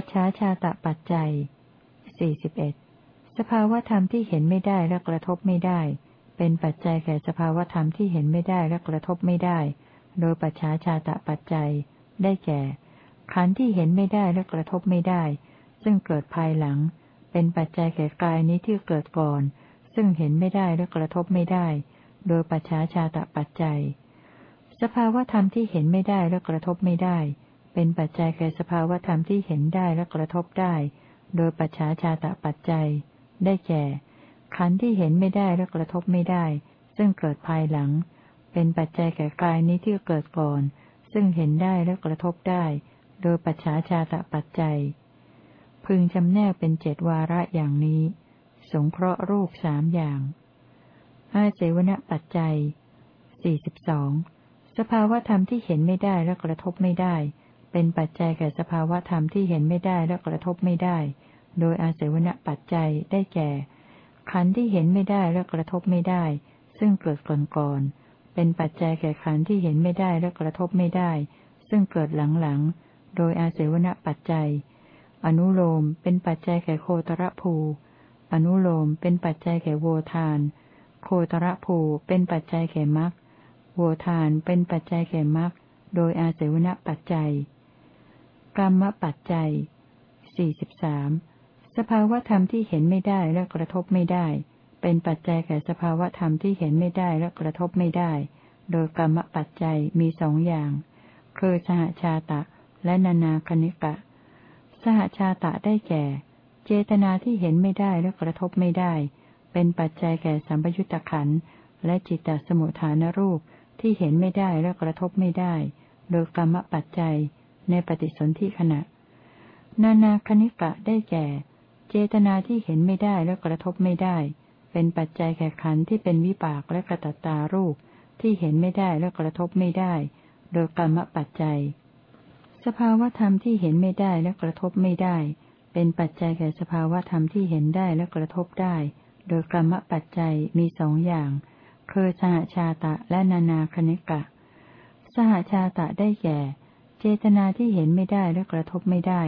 ปัจฉาชาตะปัจจัยสี่สิบเอ็ดสภาวธรรมที่เห็นไม่ได้และกระทบไม่ได้ เป็นปัจจัยแก่สภาวธรรมที่เห็นไม่ได้และกระทบไม่ได้ โดยปัจฉาชาตะปัจจัย ได้แก่ ขันธ์ที่เห็นไม่ได้และกระทบไม่ได้ ซึ่งเกิดภายหลัง เป็นปัจจัยแก่กายนี้ที่เกิดก่อน ซึ่งเห็นไม่ได้และกระทบไม่ได้ โดยปัจฉาชาตะปัจจัย สภาวธรรมที่เห็นไม่ได้และกระทบไม่ได้ เป็นปัจจัยแก่สภาวธรรมที่เห็นได้และกระทบได้ โดยปัจฉาชาตะปัจจัย ได้แก่ ขันธ์ที่เห็นไม่ได้และกระทบไม่ได้ ซึ่งเกิดภายหลัง เป็นปัจจัยแก่กายนี้ที่เกิดก่อน ซึ่งเห็นได้และกระทบได้ โดยปัจฉาชาตะปัจจัย พึงจำแนกเป็นเจดวาระอย่างนี้ สงเคราะห์รูปสามอย่างอาเสวนปัจจัยสี่สิบสองสภาวธรรมที่เห็นไม่ได้และกระทบไม่ได้ เป็นปัจจัยแก่สภาวธรรมที่เห็นไม่ได้และกระทบไม่ได้ โดยอาศัยวณปัจจัยได้แก่ ขันธ์ที่เห็นไม่ได้และกระทบไม่ได้ ซึ่งเกิดก่อนก่อน เป็นปัจจัยแก่ขันธ์ที่เห็นไม่ได้และกระทบไม่ได้ ซึ่งเกิดหลังๆโดยอาศัยวณปัจจัย อนุโลมเป็นปัจจัยแก่โคตรภู อนุโลมเป็นปัจจัยแก่โวทาน โคตรภูเป็นปัจจัยแก่มรรค โวทานเป็นปัจจัยแก่มรรค โดยอาศัยวณปัจจัย กรรมปัจจัยสี่สิบสามสภาวธรรมที่เห็นไม่ได้และกระทบไม่ได้ เป็นปัจจัยแก่สภาวธรรมที่เห็นไม่ได้และกระทบไม่ได้ โดยกรรมปัจจัยมีสองอย่าง คือสหชาตะ และนานาคณิกะ สหชาตะได้แก่ เจตนาที่เห็นไม่ได้และกระทบไม่ได้ เป็นปัจจัยแก่สัมปยุตตะขันและจิตตสมุทฐานรูปที่เห็นไม่ได้และกระทบไม่ได้ โดยกรรมปัจจัย ในปฏิสนธิขณะ นานาคณิกะได้แก่ เจตนาที่เห็นไม่ได้และกระทบไม่ได้ เป็นปัจจัยแก่ขันที่เป็นวิปากและกระตัตตารูปที่เห็นไม่ได้และกระทบไม่ได้ โดยกรรมปัจจัย สภาวธรรมที่เห็นไม่ได้และกระทบไม่ได้ เป็นปัจจัยแก่สภาวธรรมที่เห็นได้และกระทบได้ โดยกรรมปัจจัยมีสองอย่างคือสหชาตะและนานาคณิกะ สหชาตะได้แก่ เจตนาที่เห็นไม่ได้และกระทบไม่ได้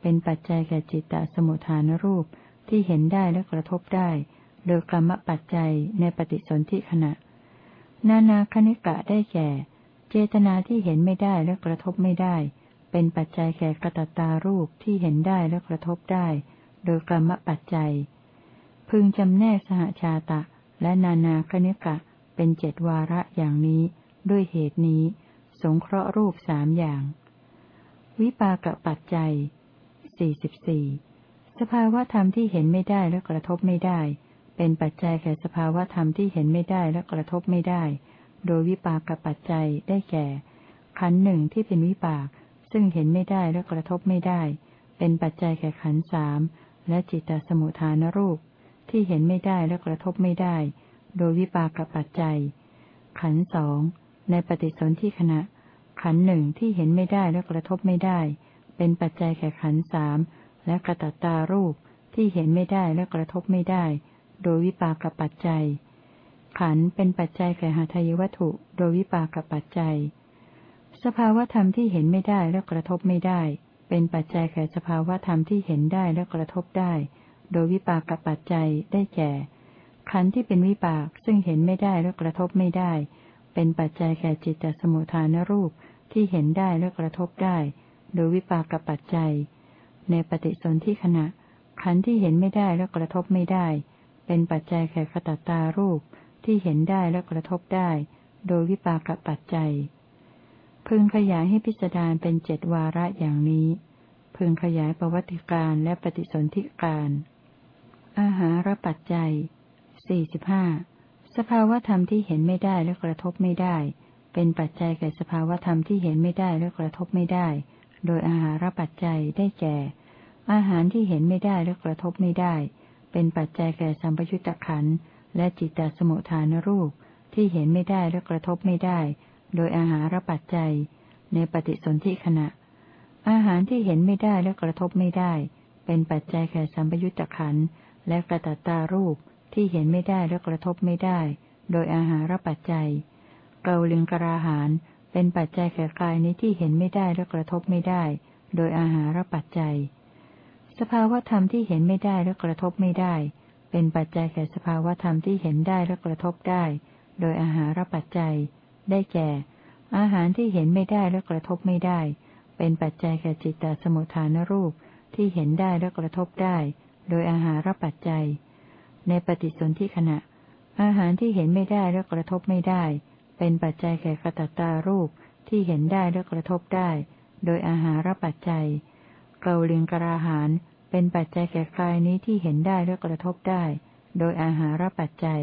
เป็นปัจจัยแก่จิตตสมุทฐานรูปที่เห็นได้และกระทบได้ โดยกรรมปัจจัยในปฏิสนธิขณะ นานาคณิกะได้แก่ เจตนาที่เห็นไม่ได้และกระทบไม่ได้ เป็นปัจจัยแก่กระตตารูปที่เห็นได้และกระทบได้ โดยกรรมปัจจัย พึงจำแนกสหชาตะ และนานาคณิกะเป็นเจ็ดวาระอย่างนี้ด้วยเหตุนี้ สงเคราะห์รูปสามอย่าง วิปากปัจจัยสี่สิบสี่สภาวธรรมที่เห็นไม่ได้และกระทบไม่ได้ เป็นปัจจัยแก่สภาวธรรมที่เห็นไม่ได้และกระทบไม่ได้ โดยวิปากปัจจัยได้แก่ ขันหนึ่งที่เป็นวิปาก ซึ่งเห็นไม่ได้และกระทบไม่ได้ เป็นปัจจัยแก่ขันสามและจิตตสมุทฐานรูป ที่เห็นไม่ได้และกระทบไม่ได้ โดยวิปากปัจจัย ขันสองในปฏิสนธิขณะ ขันหนึ่งที่เห็นไม่ได้และกระทบไม่ได้ เป็นปัจจัยแก่ขันสามและกระตัตารูปที่เห็นไม่ได้และกระทบไม่ได้ โดยวิปากปัจจัย ขันเป็นปัจจัยแก่หาทายวัตถุ โดยวิปากปัจจัย สภาวธรรมที่เห็นไม่ได้และกระทบไม่ได้ เป็นปัจจัยแก่สภาวธรรมที่เห็นได้และกระทบได้ โดยวิปากปัจจัยได้แก่ ขันที่เป็นวิปากซึ่งเห็นไม่ได้และกระทบไม่ได้ เป็นปัจจัยแก่จิตตสมุทฐานรูป ที่เห็นได้และกระทบได้ โดยวิปากปัจจัย ในปฏิสนธิขณะ ขันธ์ที่เห็นไม่ได้และกระทบไม่ได้ เป็นปัจจัยแก่ขตตารูปที่เห็นได้และกระทบได้ โดยวิปากปัจจัย พึงขยายให้พิจารเป็นเจ็ดวาระอย่างนี้ พึงขยายประวัติการและปฏิสนธิการ อาหารปัจจัย สี่สิบห้า สภาวธรรมที่เห็นไม่ได้และกระทบไม่ได้ เป็นปัจจัยแก่สภาวธรรมที่เห็นไม่ได้และกระทบไม่ได้ โดยอาหารปัจจัยได้แก่ อาหารที่เห็นไม่ได้และกระทบไม่ได้ เป็นปัจจัยแก่สัมปยุตตะขันและจิตตสมุทฐานรูปที่เห็นไม่ได้และกระทบไม่ได้ โดยอาหารปัจจัย ในปฏิสนธิขณะ อาหารที่เห็นไม่ได้และกระทบไม่ได้ เป็นปัจจัยแก่สัมปยุตตะขันและกระตัตตารูปที่เห็นไม่ได้และกระทบไม่ได้ โดยอาหารปัจจัย เกาลิงกราหารเป็นปัจจัยแก่กายในที่เห็นไม่ได้และกระทบไม่ได้ โดยอาหารปัจจัย สภาวธรรมที่เห็นไม่ได้และกระทบไม่ได้ เป็นปัจจัยแก่สภาวธรรมที่เห็นได้และกระทบได้ โดยอาหารปัจจัย ได้แก่ อาหารที่เห็นไม่ได้และกระทบไม่ได้ เป็นปัจจัยแก่จิตตสมุทฐานรูปที่เห็นได้และกระทบได้ โดยอาหารปัจจัย ในปฏิสนธิขณะ อาหารที่เห็นไม่ได้และกระทบไม่ได้ เป็นปัจจัยแก่กตัตตารูปที่เห็นได้และกระทบได้ โดยอาหารปัจจัยเกาลิงกราหารเป็นปัจจัยแก่กายนี้ที่เห็นได้และกระทบได้ โดยอาหารปัจจัย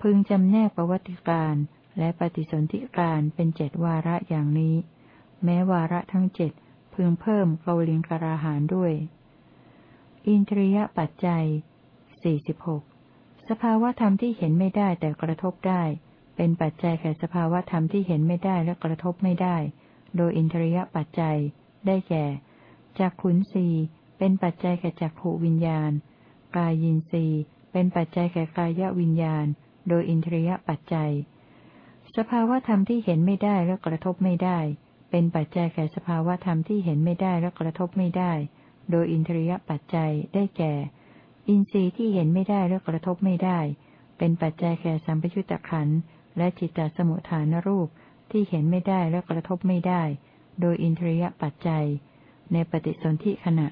พึงจำแนกประวัติการและปฏิสนธิการเป็นเจ็ดวาระอย่างนี้ แม้วาระทั้งเจ็ดพึงเพิ่มเกาลิงกราหารด้วย อินทรียปัจจัยสี่สิบหกสภาวธรรมที่เห็นไม่ได้แต่กระทบได้ เป็นปัจจัยแก่สภาวธรรมที่เห็นไม่ได้และกระทบไม่ได้ โดยอินทรียปัจจัย ได้แก่จากขุนสีเป็นปัจจัยแก่จักขวิญญาณ กายินรีเป็นปัจจัยแก่กายวิญญาณ โดยอินทรียปัจจัย สภาวธรรมที่เห็นไม่ได้และกระทบไม่ได้ เป็นปัจจัยแก่สภาวธรรมที่เห็นไม่ได้และกระทบไม่ได้ โดยอินทรียปัจจัย ได้แก่ อินทรีย์ที่เห็นไม่ได้และกระทบไม่ได้ เป็นปัจจัยแก่สัมปยุตตะขัน และจิตตสมุทฐานรูปที่เห็นไม่ได้และกระทบไม่ได้ โดยอินทรียปัจจัย ในปฏิสนธิขณะ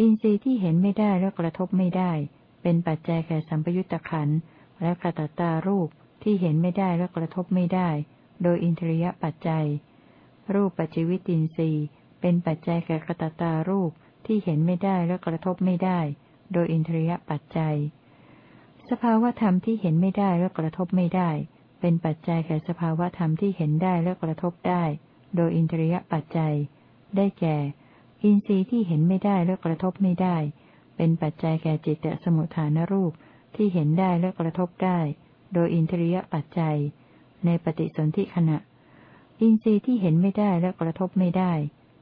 อินทรีย์ที่เห็นไม่ได้และกระทบไม่ได้ เป็นปัจจัยแก่สัมปยุตตะขันและกระตาตารูปที่เห็นไม่ได้และกระทบไม่ได้ โดยอินทรียปัจจัย รูปปัจจิวิตินทรีย์ เป็นปัจจัยแก่กระตาตารูปที่เห็นไม่ได้และกระทบไม่ได้ โดยอินทรียปัจจัย สภาวธรรมที่เห็นไม่ได้และกระทบไม่ได้ เป็นปัจจัยแก่สภาวธรรมที่เห็นได้และกระทบได้ โดยอินทรียปัจจัย ได้แก่ อินทรีย์ที่เห็นไม่ได้และกระทบไม่ได้ เป็นปัจจัยแก่จิตตสมุทฐานรูปที่เห็นได้และกระทบได้ โดยอินทรียปัจจัย ในปฏิสนธิขณะ อินทรีย์ที่เห็นไม่ได้และกระทบไม่ได้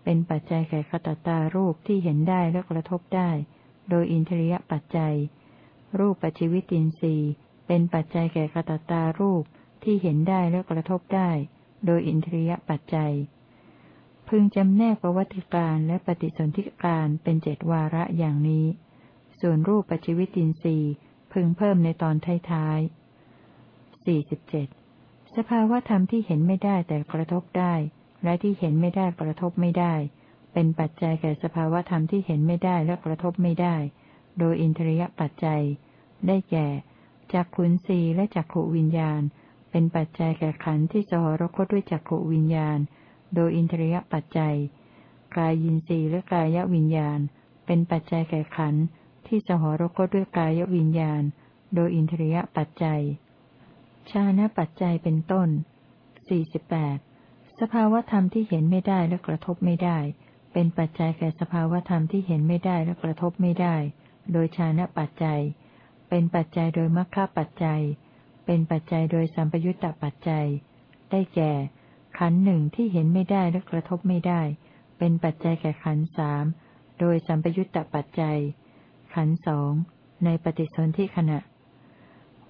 เป็นปัจจัยแก่ขตตารูปที่เห็นได้และกระทบได้ โดยอินทรียปัจจัย รูปปัจจิวิตินทรีย์ เป็นปัจจัยแก่ขตตารูป ที่เห็นได้และกระทบได้ โดยอินทรียปัจจัย พึงจำแนกประวัติการและปฏิสนธิการเป็นเจ็ดวาระอย่างนี้ ส่วนรูปปัจจิวิตินทรีย์พึงเพิ่มในตอนท้ายๆสี่สิบเจ็ดสภาวธรรมที่เห็นไม่ได้แต่กระทบได้ และที่เห็นไม่ได้กระทบไม่ได้ เป็นปัจจัยแก่สภาวธรรมที่เห็นไม่ได้และกระทบไม่ได้ โดยอินทรียปัจจัย ได้แก่จักขุนสีและจักขวิญญาณ เป็นปัจจัยแก่ขันธ์ที่สหรคตด้วยจักขวิญญาณ โดยอินทรียปัจจัย กายยินทรีย์และกายวิญญาณ เป็นปัจจัยแก่ขันธ์ที่สหรคตด้วยกายวิญญาณ โดยอินทรียปัจจัย ชานะปัจจัยเป็นต้น 48 สภาวธรรมที่เห็นไม่ได้และกระทบไม่ได้ เป็นปัจจัยแก่สภาวธรรมที่เห็นไม่ได้และกระทบไม่ได้ โดยชานะปัจจัย เป็นปัจจัยโดยมรรคปัจจัย เป็นปัจจัยโดยสัมปยุตตปัจจัย ได้แก่ ขันหนึ่งที่เห็นไม่ได้และกระทบไม่ได้ เป็นปัจจัยแก่ขันสามโดยสัมปยุตตปัจจัย ขันสองในปฏิสนธิขณะ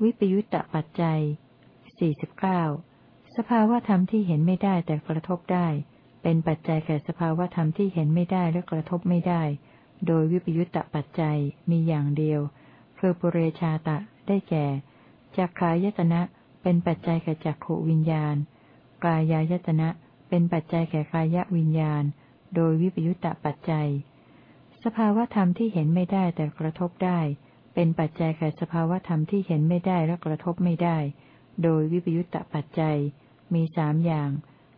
วิปยุตตปัจจัยสี่สิบเก้าสภาวธรรมที่เห็นไม่ได้แต่กระทบได้ เป็นปัจจัยแก่สภาวธรรมที่เห็นไม่ได้และกระทบไม่ได้ โดยวิปยุตตปัจจัยมีอย่างเดียวคือปุเรชาตะได้แก่ จักขายตนะ เป็นปัจจัยแก่จักขวิญญาณ กายายตนะ เป็นปัจจัยแก่กายวิญญาณ โดยวิปยุตตะปัจจัย สภาวธรรมที่เห็นไม่ได้แต่กระทบได้ เป็นปัจจัยแก่สภาวธรรมที่เห็นไม่ได้และกระทบไม่ได้ โดยวิปยุตตะปัจจัย มีสามอย่าง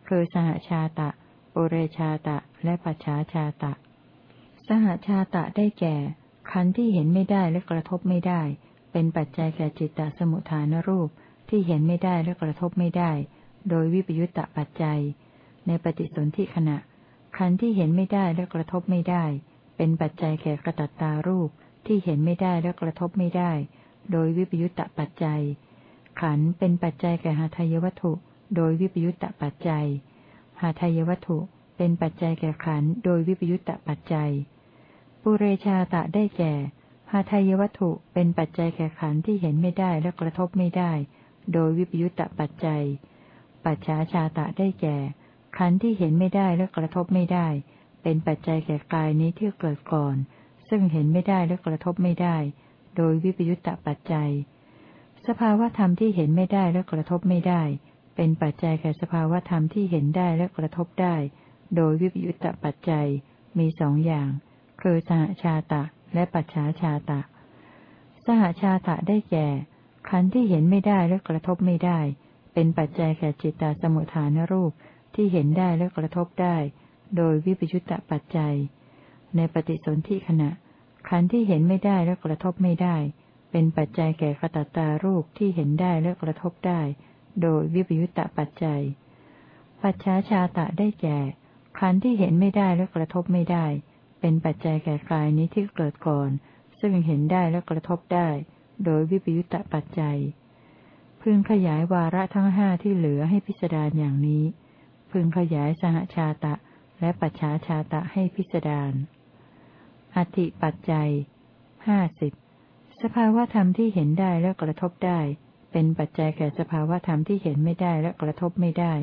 คือสหชาตะโอเรชาตะ และปัจฉาชาตะ สหชาตะได้แก่ ขันธ์ที่เห็นไม่ได้และกระทบไม่ได้ เป็นปัจจัยแก่จิตตสมุทฐานรูปที่เห็นไม่ได้และกระทบไม่ได้ โดยวิปยุตตะปัจจัย ในปฏิสนธิขณะขันธ์ที่เห็นไม่ได้และกระทบไม่ได้ เป็นปัจจัยแก่กระตัตตารูปที่เห็นไม่ได้และกระทบไม่ได้ โดยวิปยุตตะปัจจัย ขันธ์เป็นปัจจัยแก่หาทายวัตถุ โดยวิปยุตตะปัจจัยหาทายวัตถุ เป็นปัจจัยแก่ขันธ์โดยวิปยุตตะปัจจัย ปุเรชาตะได้แก่ หาทายวัตถุเป็นปัจจัยแก่ขันธ์ที่เห็นไม่ได้และกระทบไม่ได้ โดยวิปยุตตะปัจจัย ปัจฉาชาตะได้แก่ ขันธ์ที่เห็นไม่ได้และกระทบไม่ได้ เป็นปัจจัยแก่กายนี้ที่เกิดก่อน ซึ่งเห็นไม่ได้และกระทบไม่ได้ โดยวิปยุตตปัจจัย สภาวธรรมที่เห็นไม่ได้และกระทบไม่ได้ เป็นปัจจัยแก่สภาวธรรมที่เห็นได้และกระทบได้ โดยวิปยุตตปัจจัย มีสองอย่าง คือสหชาตะ และปัจฉาชาตะ สหชาตะได้แก่ ขันธ์ที่เห็นไม่ได้และกระทบไม่ได้ เป็นปัจจัยแก่จิตตสมุทฐานรูปที่เห็นได้และกระทบได้ โดยวิปยุตตปัจจัย ในปฏิสนธิขณะ ขันธ์ที่เห็นไม่ได้และกระทบไม่ได้ เป็นปัจจัยแก่ขตตตารูปที่เห็นได้และกระทบได้ โดยวิปยุตตปัจจัย ปัจฉาชาตะได้แก่ขันธ์ที่เห็นไม่ได้และกระทบไม่ได้ เป็นปัจจัยแก่กายนี้ที่เกิดก่อน ซึ่งเห็นได้และกระทบได้ โดยวิปยุตตปัจจัย พึงขยายวาระทั้งห้าที่เหลือให้พิจารณาอย่างนี้ พึงขยายสหชาตะและปัจฉาชาตะให้พิสดารอธิปัจจัยห้าสิบสภาวธรรมที่เห็นได้และกระทบได้ เป็นปัจจัยแก่สภาวธรรมที่เห็นไม่ได้และกระทบไม่ได้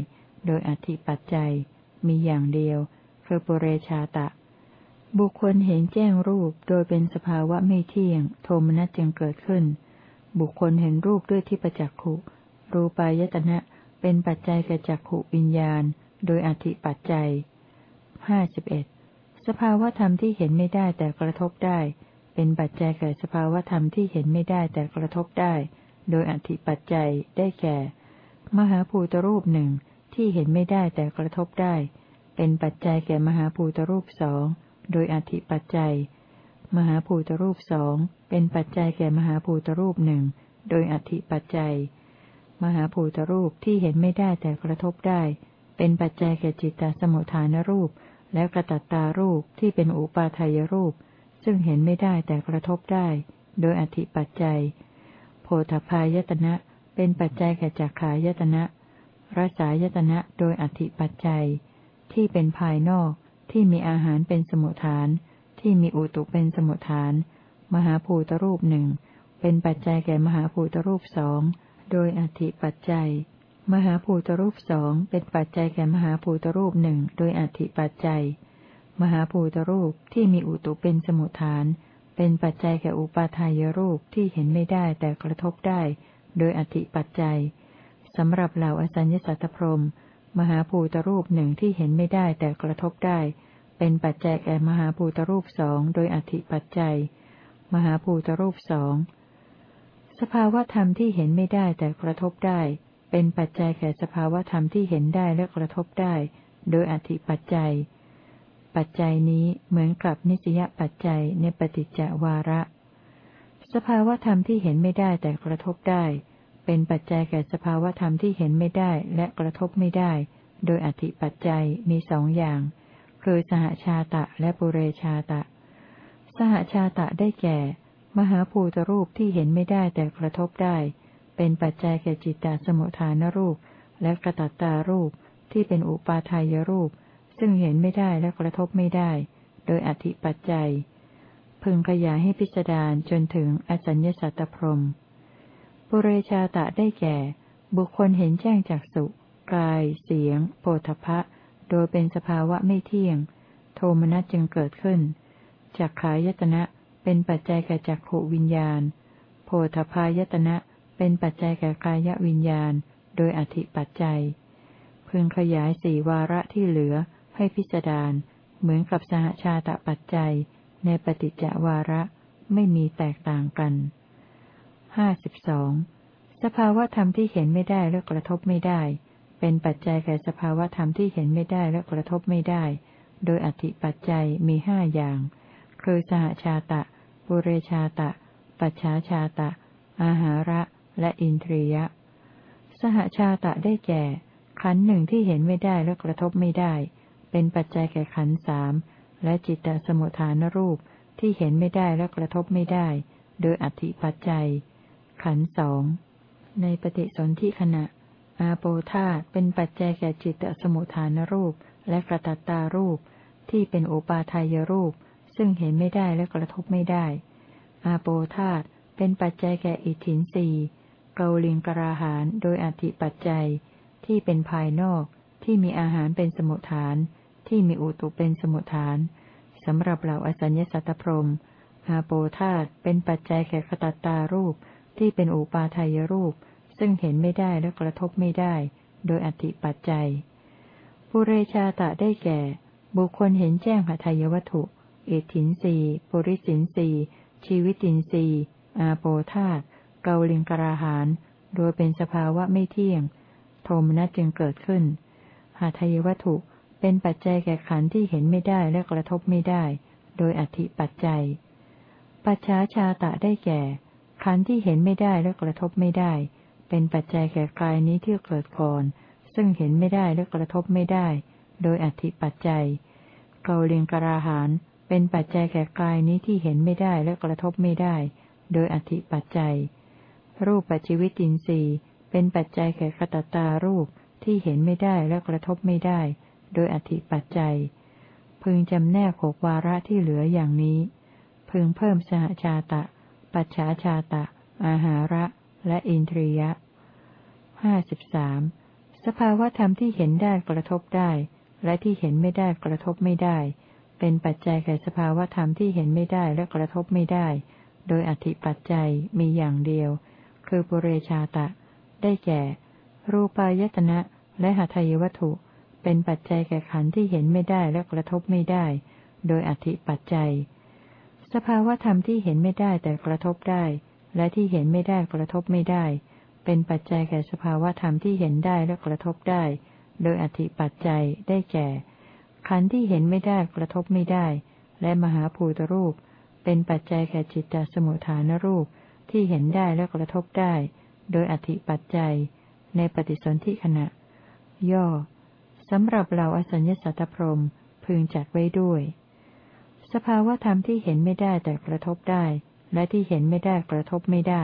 โดยอธิปัจจัย มีอย่างเดียวคือปุเรชาตะ บุคคลเห็นแจ้งรูปโดยเป็นสภาวะไม่เที่ยง โทมนัสจึงเกิดขึ้น บุคคลเห็นรูปด้วยที่ประจักขุรูปายตนะเป็นปัจจัยแก่จักขุวิญญาณ โดยอธิปัจจัยห้าสิบเอ็ดสภาวธรรมที่เห็นไม่ได้แต่กระทบได้ เป็นปัจจัยแก่สภาวธรรมที่เห็นไม่ได้แต่กระทบได้ โดยอธิปัจจัยได้แก่ มหาภูตรูปหนึ่งที่เห็นไม่ได้แต่กระทบได้ เป็นปัจจัยแก่มหาภูตรูปสอง โดยอธิปัจจัย มหาภูตรูปสองเป็นปัจจัยแก่มหาภูตรูปหนึ่งโดยอธิปัจจัย มหาภูตรูปที่เห็นไม่ได้แต่กระทบได้ เป็นปัจจัยแก่จิตตสมุทฐานรูป และกระตัตตารูปที่เป็นอุปาทายรูป ซึ่งเห็นไม่ได้แต่กระทบได้ โดยอธิปัจจัย โพธพายตนะเป็นปัจจัยแก่จักขายตนะรสายตนะโดยอธิปัจจัย ที่เป็นภายนอก ที่มีอาหารเป็นสมุทฐาน ที่มีอุตุเป็นสมุทฐาน มหาภูตรูปหนึ่ง เป็นปัจจัยแก่มหาภูตรูปสอง โดยอธิปัจจัย มหาภูตรูปสองเป็นปัจจัยแก่มหาภูตรูปหนึ่ง โดยอธิปัจจัย มหาภูตรูปที่มีอุตุเป็นสมุทฐาน เป็นปัจจัยแก่อุปาทายรูปที่เห็นไม่ได้แต่กระทบได้ โดยอธิปัจจัยสำหรับเหล่าอสัญญสัตตพรม มหาภูตรูปหนึ่งที่เห็นไม่ได้แต่กระทบได้ เป็นปัจจัยแก่มหาภูตรูปสองโดยอธิปัจจัย มหาภูตรูปสองสภาวธรรมที่เห็นไม่ได้แต่กระทบได้ เป็นปัจจัยแก่สภาวธรรมที่เห็นได้และกระทบได้ โดยอธิปัจจัย ปัจจัยนี้เหมือนกับนิสยปัจจัยในปฏิจจวาระ สภาวธรรมที่เห็นไม่ได้แต่กระทบได้ เป็นปัจจัยแก่สภาวธรรมที่เห็นไม่ได้และกระทบไม่ได้ โดยอธิปัจจัยมีสองอย่าง คือสหชาตะและปุเรชาตะ สหชาตะได้แก่ มหาภูตรูปที่เห็นไม่ได้แต่กระทบได้ เป็นปัจจัยแก่จิตตสมุทฐานรูป และกระตัตตารูปที่เป็นอุปาทายรูป ซึ่งเห็นไม่ได้และกระทบไม่ได้ โดยอธิปัจจัย พึงขยายให้พิจารณาจนถึงอสัญญสัตตพรม ปุเรชาตะได้แก่ บุคคลเห็นแจ้งจากสุกาย เสียงโปธพะ โดยเป็นสภาวะไม่เที่ยง โทมนัสจึงเกิดขึ้นจากขายตนะเป็นปัจจัยแก่จักขวิญญาณ โพธพายตนะเป็นปัจจัยแก่กายวิญญาณ โดยอธิปัจจัย พึงขยายสี่วาระที่เหลือให้พิจารณาเหมือนกับสหชาตปัจจัย ในปฏิจจวาระไม่มีแตกต่างกัน ห้าสิบสองสภาวธรรมที่เห็นไม่ได้และกระทบไม่ได้ เป็นปัจจัยแก่สภาวธรรมที่เห็นไม่ได้และกระทบไม่ได้ โดยอธิปัจจัยมีห้าอย่าง คือสหชาตะ ปุเรชาตะ ปัจฉาชาตะ อาหาระ และอินทรียะ สหชาตะได้แก่ ขันหนึ่งที่เห็นไม่ได้และกระทบไม่ได้ เป็นปัจจัยแก่ขันสามและจิตตสมุทฐานรูปที่เห็นไม่ได้และกระทบไม่ได้ โดยอธิปัจจัย ขันสองในปฏิสนธิขณะ อาโปธาเป็นปัจจัยแก่จิตตสมุทฐานรูปและกระตัตตารูป ที่เป็นโอปาทายรูป ซึ่งเห็นไม่ได้และกระทบไม่ได้ อาโปธาตเป็นปัจจัยแก่อิทินสีเกาลิงกราหานโดยอธิปัจจัย ที่เป็นภายนอก ที่มีอาหารเป็นสมุทฐาน ที่มีอุตุเป็นสมุทฐานสำหรับเหล่าอสัญญสัตตพรมอาโปธาตเป็นปัจจัยแก่ขตัตตารูป ที่เป็นอุปาทายรูป ซึ่งเห็นไม่ได้และกระทบไม่ได้ โดยอธิปัจจัยปุเรชาตะได้แก่ บุคคลเห็นแจ้งหทัยวัตถุ เอถินสีปุริสินสีชีวิตินสีอาโปธาตเกาลิงกราหานโดยเป็นสภาวะไม่เที่ยง โทมนัสจึงเกิดขึ้น หาทายวัตถุเป็นปัจจัยแก่ขันที่เห็นไม่ได้และกระทบไม่ได้ โดยอธิปัจจัย ปัจฉาชาตะได้แก่ ขันธ์ที่เห็นไม่ได้และกระทบไม่ได้ เป็นปัจจัยแก่กายนี้ที่เกิดก่อน ซึ่งเห็นไม่ได้และกระทบไม่ได้ โดยอธิปัจจัยเกาเลียงกราหานเป็นปัจจัยแก่กายนี้ที่เห็นไม่ได้และกระทบไม่ได้ โดยอธิปัจจัย รูปปัจจิวิตินทรีย์เป็นปัจจัยแก่ขตตารูปที่เห็นไม่ได้และกระทบไม่ได้ โดยอธิปัจจัย พึงจำแนกหกวาระที่เหลืออย่างนี้ พึงเพิ่มสหชาตะ ปัจฉาชาตะ อาหาระ และอินทรียะห้าสิบสามสภาวธรรมที่เห็นได้กระทบได้ และที่เห็นไม่ได้กระทบไม่ได้ เป็นปัจจัยแก่สภาวธรรมที่เห็นไม่ได้และกระทบไม่ได้ โดยอธิปัจจัยมีอย่างเดียว คือปุเรชาตะ ได้แก่ รูปายตนะและหาทายวัตถุ เป็นปัจจัยแก่ขันธ์ที่เห็นไม่ได้และกระทบไม่ได้ โดยอธิปัจจัย สภาวธรรมที่เห็นไม่ได้แต่กระทบได้ และที่เห็นไม่ได้กระทบไม่ได้ เป็นปัจจัยแก่สภาวธรรมที่เห็นได้และกระทบได้ โดยอธิปัจจัยได้แก่ ขันธ์ที่เห็นไม่ได้กระทบไม่ได้ และมหาภูตรูป เป็นปัจจัยแก่จิตตสมุทฐานรูปที่เห็นได้และกระทบได้ โดยอธิปัจจัย ในปฏิสนธิขณะ ย่อสำหรับเราอสัญญสัตตพรมพึงจัดไว้ด้วย สภาวธรรมที่เห็นไม่ได้แต่กระทบได้ และที่เห็นไม่ได้กระทบไม่ได้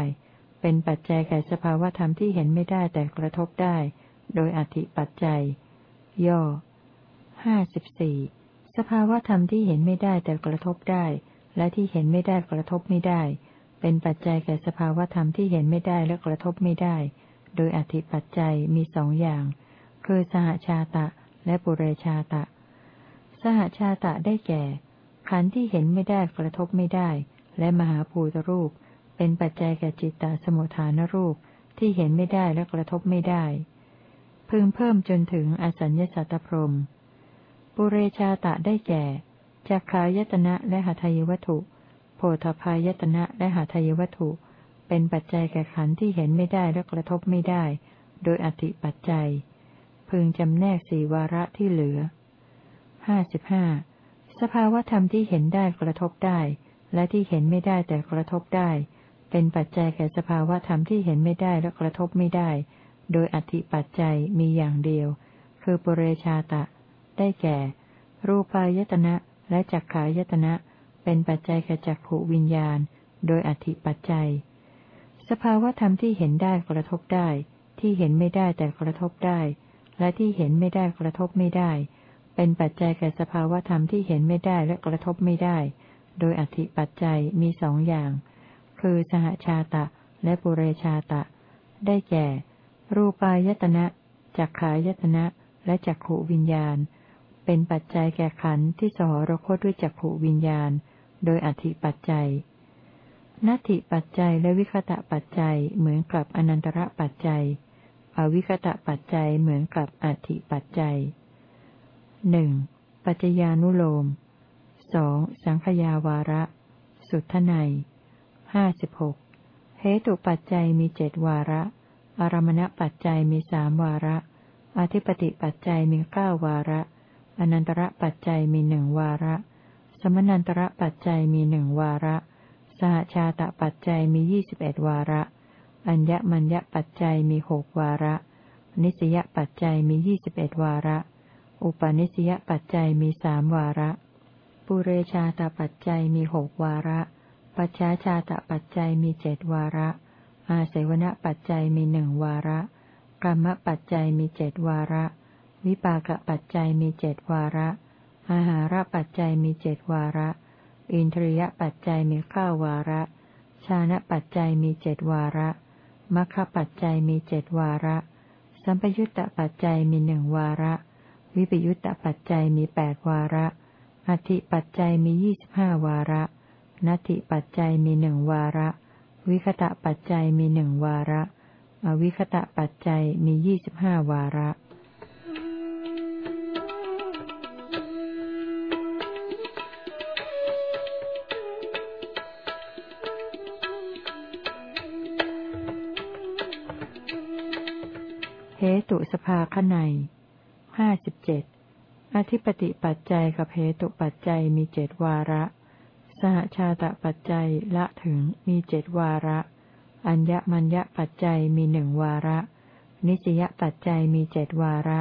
เป็นปัจจัยแก่สภาวธรรมที่เห็นไม่ได้แต่กระทบได้ โดยอธิปัจจัย ย่อห้าสิบสี่สภาวธรรมที่เห็นไม่ได้แต่กระทบได้ และที่เห็นไม่ได้กระทบไม่ได้ เป็นปัจจัยแก่สภาวธรรมที่เห็นไม่ได้และกระทบไม่ได้ โดยอธิปัจจัยมีสองอย่าง คือสหชาตะและปุเรชาตะ สหชาตะได้แก่ ขันธ์ที่เห็นไม่ได้กระทบไม่ได้ และมหาภูตรูป เป็นปัจจัยแก่จิตตสมุทฐานรูปที่เห็นไม่ได้และกระทบไม่ได้ พึงเพิ่มจนถึงอสัญญาสัตตพรมปุเรชาตะได้แก่จักขายตนะและหาทายวัตถุ โพธพายตนะและหาทายวัตถุ เป็นปัจจัยแก่ขันธ์ที่เห็นไม่ได้และกระทบไม่ได้ โดยอธิปัจจัย พึงจำแนกสี่วาระที่เหลือห้าสิบห้า สภาวธรรมที่เห็นได้กระทบได้ และที่เห็นไม่ได้แต่กระทบได้ เป็นปัจจัยแก่สภาวธรรมที่เห็นไม่ได้และกระทบไม่ได้ โดยอธิปัจจัยมีอย่างเดียว คือปุเรชาตะ ได้แก่ รูปายตนะและจักขายตนะ เป็นปัจจัยแก่จักขวิญญาณ โดยอธิปัจจัย สภาวธรรมที่เห็นได้กระทบได้ ที่เห็นไม่ได้แต่กระทบได้ และที่เห็นไม่ได้กระทบไม่ได้ เป็นปัจจัยแก่สภาวธรรมที่เห็นไม่ได้และกระทบไม่ได้ โดยอธิปัจจัยมีสองอย่าง คือสหชาตะและปุเรชาตะ ได้แก่ รูปายตนะจักขายตนะ และจักขวิญญาณ เป็นปัจจัยแก่ขันธ์ที่สหรคตด้วยจักขวิญญาณ โดยอธิปัจจัยนัตถิปัจจัยและวิคตะปัจจัยเหมือนกับอนันตระปัจจัย อวิคตะปัจจัยเหมือนกับอธิปัจจัย หนึ่งปัจจญานุโลมสองสังขยาวาระ สุทไนห้าสิบหกเหตุปัจจัยมีเจดวาระ อารมณปัจจัยมีสามวาระ อธิปติปัจจัยมีเก้าวาระ อนันตระปัจจัยมีหนึ่งวาระ สมนันตระปัจจัยมีหนึ่งวาระ สหชาตปัจจัยมียี่สิบเอ็ดวาระ อัญญมัญญปัจจัยมีหกวาระ นิสยปัจจัยมียี่สิบเอ็ดวาระ อุปนิสยปัจจัยมีสามวาระ ปุเรชาตปัจจัยมีหกวาระ ปัจฉาชาตปัจจัยมีเจ็ดวาระ อาศัยวณปัจจัยมีหนึ่งวาระกรรมปัจจัยมีเจ็ดวาระ วิปากปัจจัยมีเจ็ดวาระ อาหารปัจจัยมีเจ็ดวาระ อินทรียปัจจัยมีเก้าวาระ ชานะปัจจัยมีเจ็ดวาระมัคคปัจจัยมีเจดวาระ สัมปยุตตปัจจัยมีหนึ่งวาระ วิปยุตตปัจจัยมีแปดวาระ อธิปัจจัยมียี่สิบห้าวาระ นัตถิปัจจัยมีหนึ่งวาระ วิคตะปัจจัยมีหนึ่งวาระ อวิคตะปัจจัยมียี่สิบห้าวาระเหตุสภาขไน ห้าสิบเจ็ดอธิปติปัจจัยกับเหตุปัจจัยมีเจ็ดวาระ สหชาตปัจจัยละถึงมีเจ็ดวาระ อัญญมัญญปัจจัยมีหนึ่งวาระ นิสยปัจจัยมีเจ็ดวาระ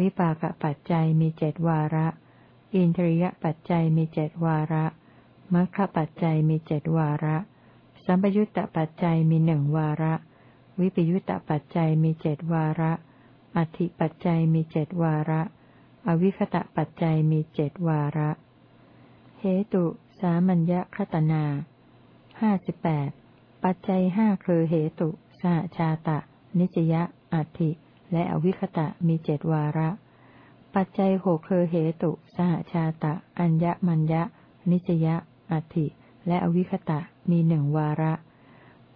วิปากปัจจัยมีเจ็ดวาระ อินทรียปัจจัยมีเจ็ดวาระมรรคปัจจัยมีเจ็ดวาระ สัมปยุตตปัจจัยมีหนึ่งวาระ วิปยุตตปัจจัยมีเจ็ดวาระ อธิปัจจัยมีเจ็ดวาระ อวิคตะปัจจัยมีเจ็ดวาระ เหตุ สามัญญคตนาห้าสิบแปด ปัจจัยห้าคือเหตุสหชาตะ นิจยะ อัติ และอวิคตะมีเจ็ดวาระ ปัจจัยหกคือเหตุสหชาตะ อัญญมัญญะ นิจยะ อัติและอวิคตะมีหนึ่งวาระ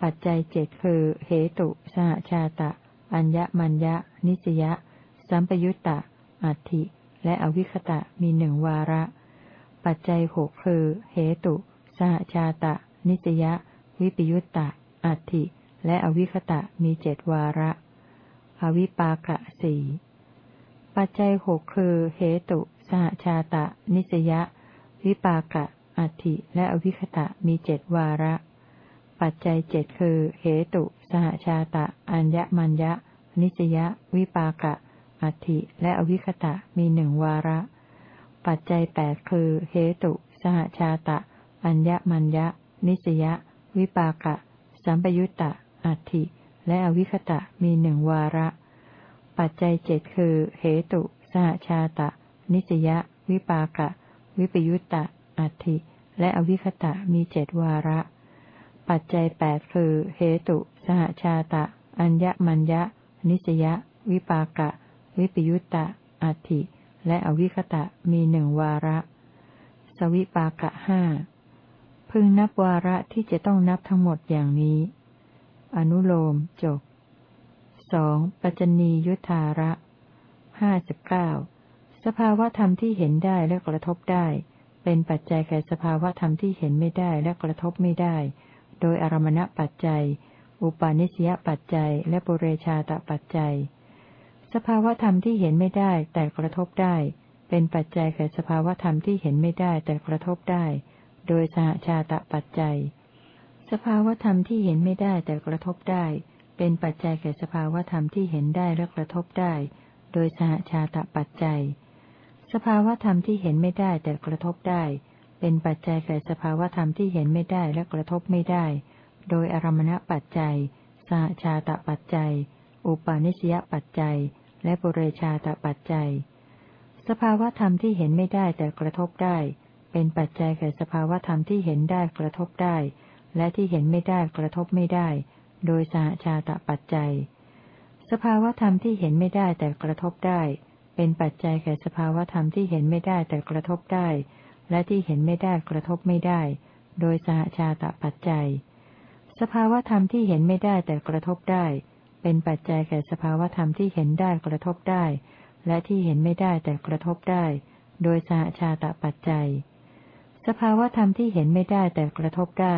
ปัจจัยเจ็ดคือเหตุสหชาตะ อัญญมัญญะ นิสยะ สัมปยุตตะ อัตถิ และอวิคตะมีหนึ่งวาระ ปัจจัยหกคือ เหตุ สหชาตะ นิสยะ วิปยุตตะ อัตถิ และอวิคตะมีเจ็ดวาระ อวิปากะสี่ปัจจัยหกคือ เหตุ สหชาตะ นิสยะ วิปากะ อัตถิ และอวิคตะมีเจ็ดวาระ ปัจจัยเจ็ดคือ เหตุ สหชาตะ อัญญมัญญะ นิสยะ วิปากะ อัติและอวิคตะ มีหนึ่งวาระ ปัจจัยแปดคือ เหตุ สหชาตะ อัญญมัญญะ นิสยะ วิปากะ สัมปยุตตะ อัติและอวิคตะ มีหนึ่งวาระ ปัจจัยเจ็ดคือ เหตุ สหชาตะ นิสยะ วิปากะ วิปยุตตะ อัติและอวิคตะ มีเจ็ดวาระ ปัจจัยแปดคือเหตุ สหชาตะ อัญญมัญญะ นิสยะ วิปากะ วิปยุตตะ อัติและอวิคตะมีหนึ่งวาระ สวิปากะห้าพึงนับวาระที่จะต้องนับทั้งหมดอย่างนี้ อนุโลมจบสองปัจจนียุทธาระห้าสิบเก้าสภาวธรรมที่เห็นได้และกระทบได้ เป็นปัจจัยแก่สภาวธรรมที่เห็นไม่ได้และกระทบไม่ได้ โดยอารมณปัจจัย อุปาณิสยปัจจัย และปุเรชาตปัจจัย สภาวธรรมที่เห็นไม่ได้แต่กระทบได้ เป็นปัจจัยแก่สภาวธรรมที่เห็นไม่ได้แต่กระทบได้ โดยสหชาตปัจจัย สภาวธรรมที่เห็นไม่ได้แต่กระทบได้ เป็นปัจจัยแก่สภาวธรรมที่เห็นได้และกระทบได้ โดยสหชาตปัจจัย สภาวธรรมที่เห็นไม่ได้แต่กระทบได้ เป็นปัจจัยแก่สภาวธรรมที่เห็นไม่ได้และกระทบไม่ได้ โดยอารมณปัจจัย สหชาตปัจจัย อุปาณิสยปัจจัย และปุเรชาตปัจจัย สภาวธรรมที่เห็นไม่ได้แต่กระทบได้ เป็นปัจจัยแก่สภาวธรรมที่เห็นได้กระทบได้ และที่เห็นไม่ได้กระทบไม่ได้ โดยสหชาตปัจจัย สภาวธรรมที่เห็นไม่ได้แต่กระทบได้ เป็นปัจจัยแก่สภาวธรรมที่เห็นไม่ได้แต่กระทบได้ และที่เห็นไม่ได้กระทบไม่ได้ โดยสหชาตปัจจัย สภาวธรรมที่เห็นไม่ได้แต่กระทบได้ เป็นปัจจัยแก่สภาวธรรมที่เห็นได้กระทบได้ และที่เห็นไม่ได้แต่กระทบได้ โดยสหชาตปัจจัย สภาวธรรมที่เห็นไม่ได้แต่กระทบได้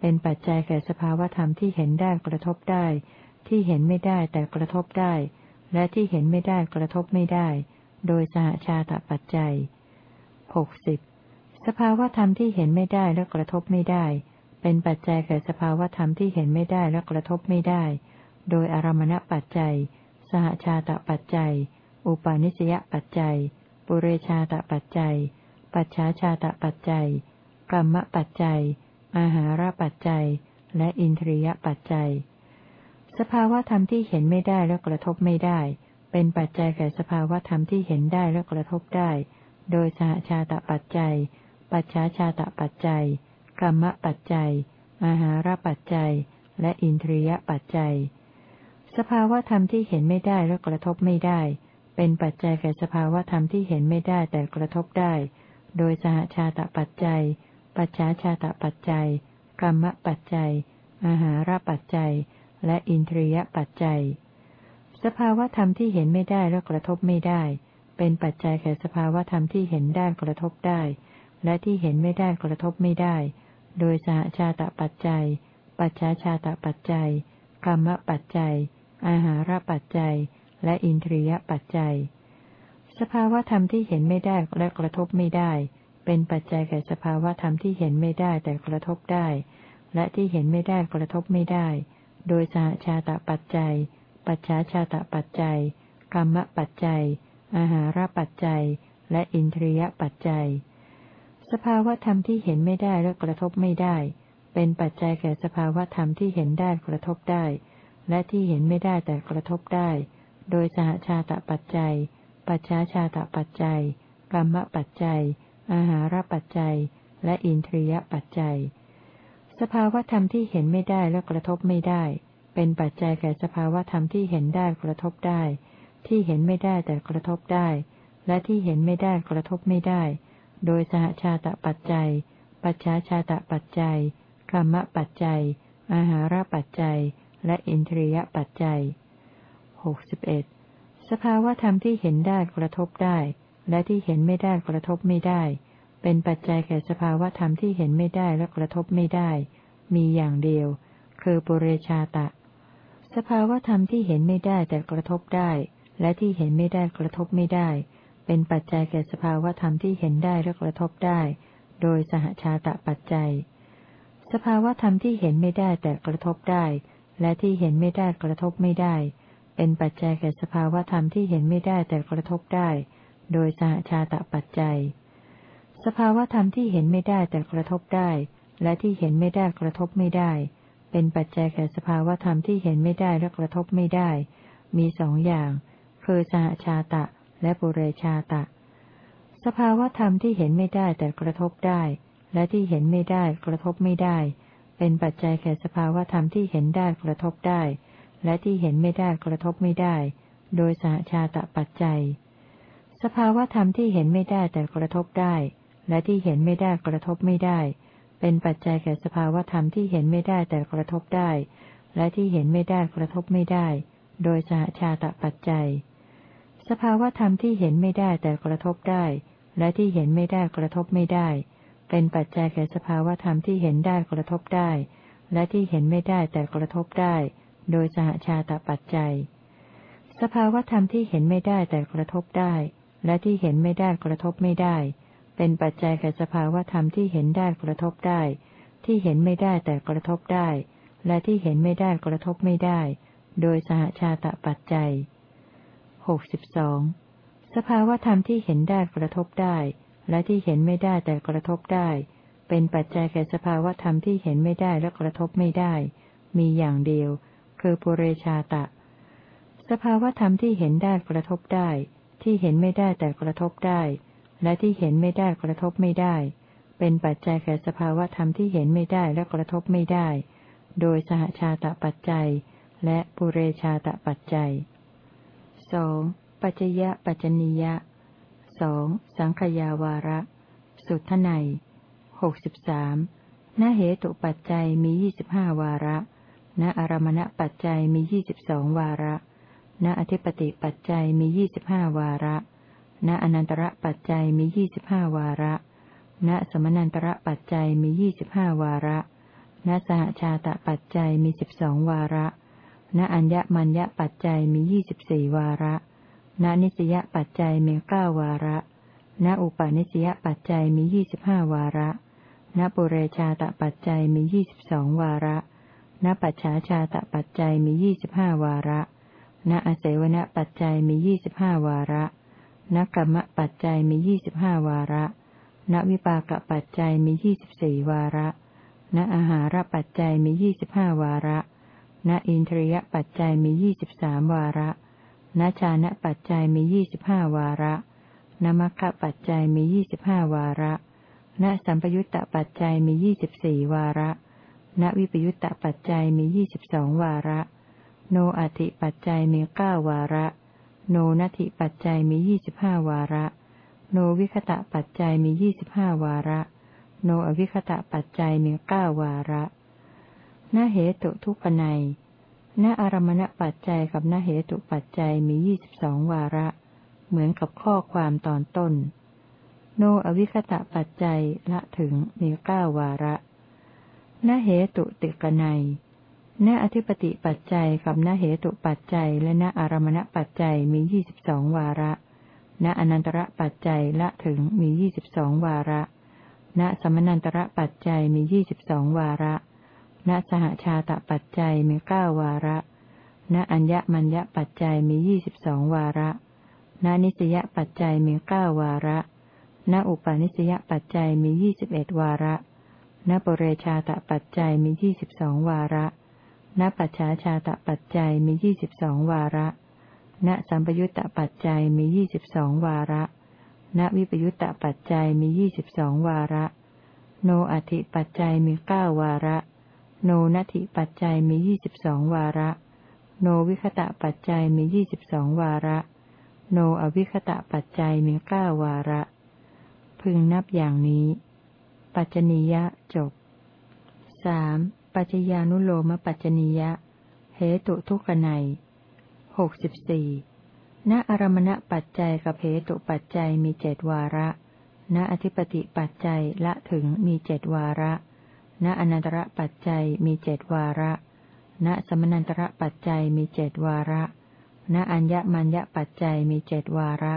เป็นปัจจัยแก่สภาวธรรมที่เห็นได้กระทบได้ ที่เห็นไม่ได้แต่กระทบได้ และที่เห็นไม่ได้กระทบไม่ได้ โดยสหชาตปัจจัยหกสิบ สภาวธรรมที่เห็นไม่ได้และกระทบไม่ได้ เป็นปัจจัยแก่สภาวธรรมที่เห็นไม่ได้และกระทบไม่ได้ โดยอารมณปัจจัย สหชาตปัจจัย อุปาณิสยปัจจัย ปุเรชาตปัจจัย ปัจฉาชาตปัจจัย กรรมปัจจัย อาหารปัจจัย และอินทรียปัจจัย สภาวธรรมที่เห็นไม่ได้และกระทบไม่ได้ เป็นปัจจัยแก่สภาวธรรมที่เห็นได้และกระทบได้ โดยสหชาตปัจจัย ปัจฉาชาตปัจจัย กรรมปัจจัย อาหารปัจจัย และอินทรียปัจจัย สภาวธรรมที่เห็นไม่ได้และกระทบไม่ได้ เป็นปัจจัยแก่สภาวธรรมที่เห็นไม่ได้แต่กระทบได้ โดยสหชาตปัจจัย ปัจฉาชาตปัจจัย กรรมปัจจัย อาหารปัจจัย และอินทรียปัจจัย สภาวธรรมที่เห็นไม่ได้และกระทบไม่ได้ เป็นปัจจัยแก่สภาวธรรมที่เห็นได้กระทบได้ และที่เห็นไม่ได้กระทบไม่ได้ โดยสหชาตปัจจัย ปัจฉาชาตปัจจัยกรรมปัจจัย อาหารปัจจัย และอินทรียปัจจัย สภาวธรรมที่เห็นไม่ได้และกระทบไม่ได้ เป็นปัจจัยแก่สภาวธรรมที่เห็นไม่ได้แต่กระทบได้ และที่เห็นไม่ได้กระทบไม่ได้ โดยสหชาตปัจจัย ปัจฉาชาตปัจจัยกรรมปัจจัย อาหารปัจจัย และอินทรียปัจจัย สภาวธรรมที่เห็นไม่ได้และกระทบไม่ได้ เป็นปัจจัยแก่สภาวธรรมที่เห็นได้กระทบได้ และที่เห็นไม่ได้แต่กระทบได้ โดยสหชาตปัจจัย ปัจฉาชาตปัจจัย กรรมปัจจัย อาหารปัจจัย และอินทรียปัจจัย สภาวธรรมที่เห็นไม่ได้และกระทบไม่ได้ เป็นปัจจัยแก่สภาวธรรมที่เห็นได้กระทบได้ ที่เห็นไม่ได้แต่กระทบได้ และที่เห็นไม่ได้กระทบไม่ได้ โดยสหชาตปัจจัย ปัจฉาชาตปัจจัยกรรมปัจจัย อาหารปัจจัย และอินทรียปัจจัยหกสิบเอ็ดสภาวธรรมที่เห็นได้กระทบได้ และที่เห็นไม่ได้กระทบไม่ได้ เป็นปัจจัยแก่สภาวธรรมที่เห็นไม่ได้และกระทบไม่ได้ มีอย่างเดียว คือปุเรชาตะ สภาวธรรมที่เห็นไม่ได้แต่กระทบได้ และที่เห็นไม่ได้กระทบไม่ได้ เป็นปัจจัยแก่สภาวธรรมที่เห็นได้และกระทบได้ โดยสหชาตะปัจจัย สภาวธรรมที่เห็นไม่ได้แต่กระทบได้ และที่เห็นไม่ได้กระทบไม่ได้ เป็นปัจจัยแก่สภาวธรรมที่เห็นไม่ได้แต่กระทบได้ โดยสหชาตปัจจัย สภาวธรรมที่เห็นไม่ได้แต่กระทบได้ และที่เห็นไม่ได้กระทบไม่ได้ เป็นปัจจัยแก่สภาวธรรมที่เห็นไม่ได้และกระทบไม่ได้ มีสองอย่าง คือสหชาตะ และปุเรชาตะ สภาวธรรมที่เห็นไม่ได้แต่กระทบได้ และที่เห็นไม่ได้กระทบไม่ได้ เป็นปัจจัยแก่สภาวธรรมที่เห็นได้กระทบได้ และที่เห็นไม่ได้กระทบไม่ได้ โดยสหชาตะปัจจัย สภาวธรรมที่เห็นไม่ได้แต่กระทบได้ และที่เห็นไม่ได้กระทบไม่ได้ เป็นปัจจัยแก่สภาวธรรมที่เห็นไม่ได้แต่กระทบได้ และที่เห็นไม่ได้กระทบไม่ได้ โดยสหชาตปัจจัย สภาวธรรมที่เห็นไม่ได้แต่กระทบได้ และที่เห็นไม่ได้กระทบไม่ได้ เป็นปัจจัยแก่สภาวธรรมที่เห็นได้กระทบได้ และที่เห็นไม่ได้แต่กระทบได้ โดยสหชาตปัจจัย สภาวธรรมที่เห็นไม่ได้แต่กระทบได้ และที่เห็นไม่ได้กระทบไม่ได้ เป็นปัจจัยแก่สภาวธรรมที่เห็นได้กระทบได้ ที่เห็นไม่ได้แต่กระทบได้ และที่เห็นไม่ได้กระทบไม่ได้ โดยสหชาตปัจจัย หกสิบสองสภาวธรรมที่เห็นได้กระทบได้ และที่เห็นไม่ได้แต่กระทบได้ เป็นปัจจัยแก่สภาวธรรมที่เห็นไม่ได้และกระทบไม่ได้ มีอย่างเดียว คือปุเรชาตะ สภาวธรรมที่เห็นได้กระทบได้ ที่เห็นไม่ได้แต่กระทบได้ และที่เห็นไม่ได้กระทบไม่ได้ เป็นปัจจัยแก่สภาวธรรมที่เห็นไม่ได้และกระทบไม่ได้ โดยสหชาตปัจจัย และปุเรชาตปัจจัย สองปัจจยะปัจจนิยะสองสังขยาวาระ สุทไนหกสิบสามณเหตุปัจจัยมียี่สิบห้าวาระณอารมณปัจจัยมียี่สิบสองวาระณอธิปติปัจจัยมียี่สิบห้าวาระณอนันตระปัจจัยมียี่สิบห้าวาระณสมนันตระปัจจัยมียี่สิบห้าวาระณสหชาตปัจจัยมีสิบสองวาระ ณอัญญมัญญปัจจัยมียี่สิบสี่วาระ ณนิสยปัจจัยมีเก้าวาระ ณอุปาณิสยปัจจัยมียี่สิบห้าวาระ ณปุเรชาตปัจจัยมียี่สิบสองวาระ ณปัจฉาชาตปัจจัยมียี่สิบห้าวาระ ณอเสวนปัจจัยมียี่สิบห้าวาระ ณกรรมปัจจัยมียี่สิบห้าวาระ ณวิปากปัจจัยมียี่สิบสี่วาระ ณอาหารปัจจัยมียี่สิบห้าวาระ ณอินทรียปัจจัยมียี่สิบสามวาระ ณชานะปัจจัยมียี่สิบห้าวาระณมัคคะปัจจัยมียี่สิบห้าวาระ ณสัมปยุตตปัจจัยมียี่สิบสี่วาระ ณวิปยุตตปัจจัยมียี่สิบสองวาระ โนอัติปัจจัยมีเก้าวาระ โนนัติปัจจัยมียี่สิบห้าวาระ โนวิคตะปัจจัยมียี่สิบห้าวาระโโนอวิคตะปัจจัยมีเก้าวาระ นเหตุทุกนัยณอารมณปัจจัยกับนเหตุปัจจัยมียี่สิบสองวาระ เหมือนกับข้อความตอนต้น โนอวิคตะปัจจัยละถึงมีเก้าวาระนเหตุติกนัยณอธิปติปัจจัยกับนเหตุปัจจัย และณอารมณปัจจัยมียี่สิบสองวาระ ณอนันตระปัจจัยละถึงมียี่สิบสองวาระ ณสมนันตระปัจจัยมียี่สิบสองวาระ ณสหชาตปัจจัยมีเก้าวาระ ณอัญญมัญญปัจจัยมียี่สิบสองวาระ ณนิสยปัจจัยมีเก้าวาระ ณอุปาณิสยปัจจัยมียี่สิบเอ็ดวาระ ณปุเรชาตปัจจัยมียี่สิบสองวาระ ณปัจฉาชาตปัจจัยมียี่สิบสองวาระ ณสัมปยุตตปัจจัยมียี่สิบสองวาระ ณวิปยุตตปัจจัยมียี่สิบสองวาระ โนอัติปัจจัยมีเก้าวาระ โนนัติปัจจัยมียี่สิบสองวาระ โนวิคตะปัจจัยมียี่สิบสองวาระ โนอวิคตะปัจจัยมีเก้าวาระ พึงนับอย่างนี้ ปัจจนียะจบสามปัจจญานุโลมปัจจนียะ เหตุทุกขไนหกสิบสี่ณอารมณปัจจัยกับเหตุปัจจัยมีเจดวาระ ณอธิปติปัจจัยละถึงมีเจดวาระ ณอนันตระปัจจัยมีเจดวาระ ณสมนันตระปัจจัยมีเจดวาระ ณอัญญมัญญปัจจัยมีเจดวาระ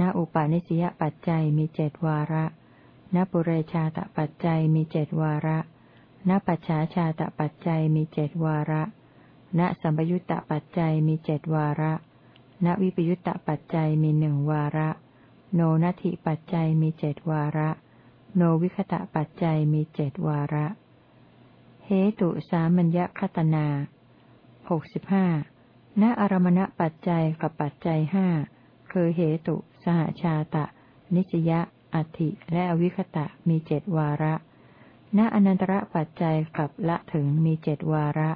ณอุปาณิสยปัจจัยมีเจดวาระ ณปุเรชาตปัจจัยมีเจดวาระ ณปัจฉาชาตปัจจัยมีเจดวาระ ณสัมปยุตตปัจจัยมีเจ็ดวาระ ณวิปยุตตปัจจัยมีหนึ่งวาระ โนนัตถิปัจจัยมีเจ็ดวาระ โนวิคตะปัจจัยมีเจ็ดวาระ เหตุสามัญญคตนาหกสิบห้าณอารมณปัจจัยกับปัจจัยห้าคือเหตุ สหชาตะ นิสยะ อัติและอวิคตะมีเจ็ดวาระ ณอนันตระปัจจัยกับละถึงมีเจ็ดวาระ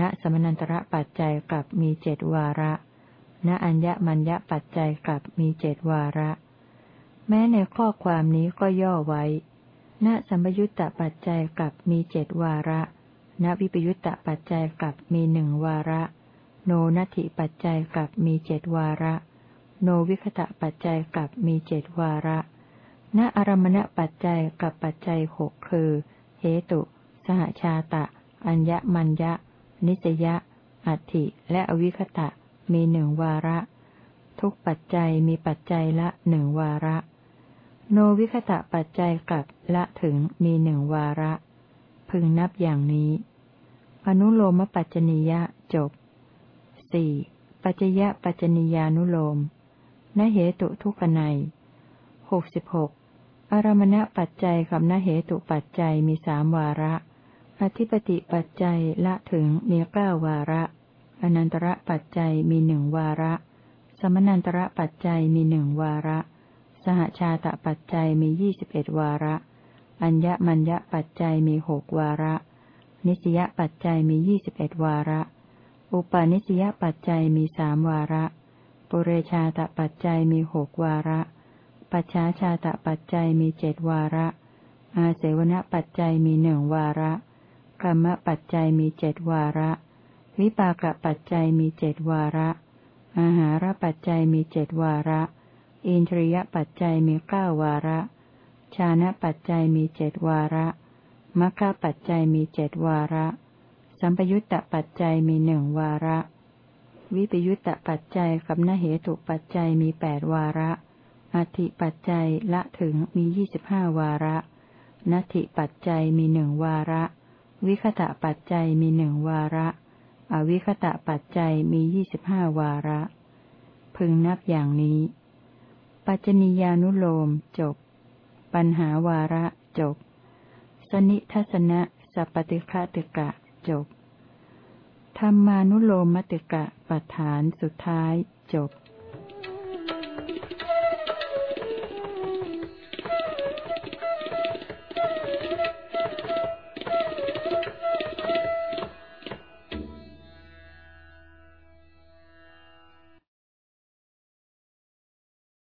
ณสมนันตระปัจจัยกับมีเจดวาระ ณอัญญมัญญปัจจัยกับมีเจดวาระ แม้ในข้อความนี้ก็ย่อไว้ ณสัมยุญตปัจจัยกับมีเจดวาระ ณวิปยุตตปัจจัยกับมีหนึ่งวาระ โนนัตถิปัจจัยกับมีเจดวาระ โนวิคตะปัจจัยกับมีเจดวาระ ณอารมณปัจจัยกับปัจจัยหกคือเหตุ สหชาตะ อัญญมัญญะ นิสยะ อัตถิและอวิคตะมีหนึ่งวาระ ทุกปัจจัยมีปัจจัยละหนึ่งวาระ โนวิคตะปัจจัยกับละถึงมีหนึ่งวาระ พึงนับอย่างนี้ อนุโลมปัจจนิยะจบสี่ปัจจยะปัจจนิยานุโลมนเหตุทุกนัยหกสิบหกอารมณปัจจัยกับนเหตุปัจจัยมีสามวาระ อธิปติปัจจัยละถึงมีเก้าวาระ อนันตระปัจจัยมีหนึ่งวาระ สมนันตระปัจจัยมีหนึ่งวาระ สหชาตปัจจัยมียี่สิบเอ็ดวาระ อัญญมัญญปัจจัยมีหกวาระ นิสยปัจจัยมียี่สิบเอ็ดวาระ อุปาณิสยปัจจัยมีสามวาระ ปุเรชาตปัจจัยมีหกวาระ ปัจฉาชาตปัจจัยมีเจ็ดวาระ อาเสวนปัจจัยมีหนึ่งวาระกรรมปัจจัยมีเจ็ดวาระ วิปากปัจจัยมีเจ็ดวาระ อาหารปัจจัยมีเจ็ดวาระ อินทรียปัจจัยมีเก้าวาระ ชานะปัจจัยมีเจดวาระมัคคะปัจจัยมีเจดวาระ สัมปยุตตปัจจัยมีหนึ่งวาระ วิปยุตตปัจจัยกับนเหตุปัจจัยมีแปดวาระ อธิปัจจัยละถึงมียี่สิบห้าวาระนัตถิปัจจัยมีหนึ่งวาระ วิคตะปัจจัยมีหนึ่งวาระ อวิคตะปัจจัยมียี่สิบห้าวาระ พึงนับอย่างนี้ ปัจจนียานุโลมจบ ปัญหาวาระจบ สนิทัศนะสัปติฆะติกะจบธรรมานุโลมมติกะปัฏฐานสุดท้ายจบ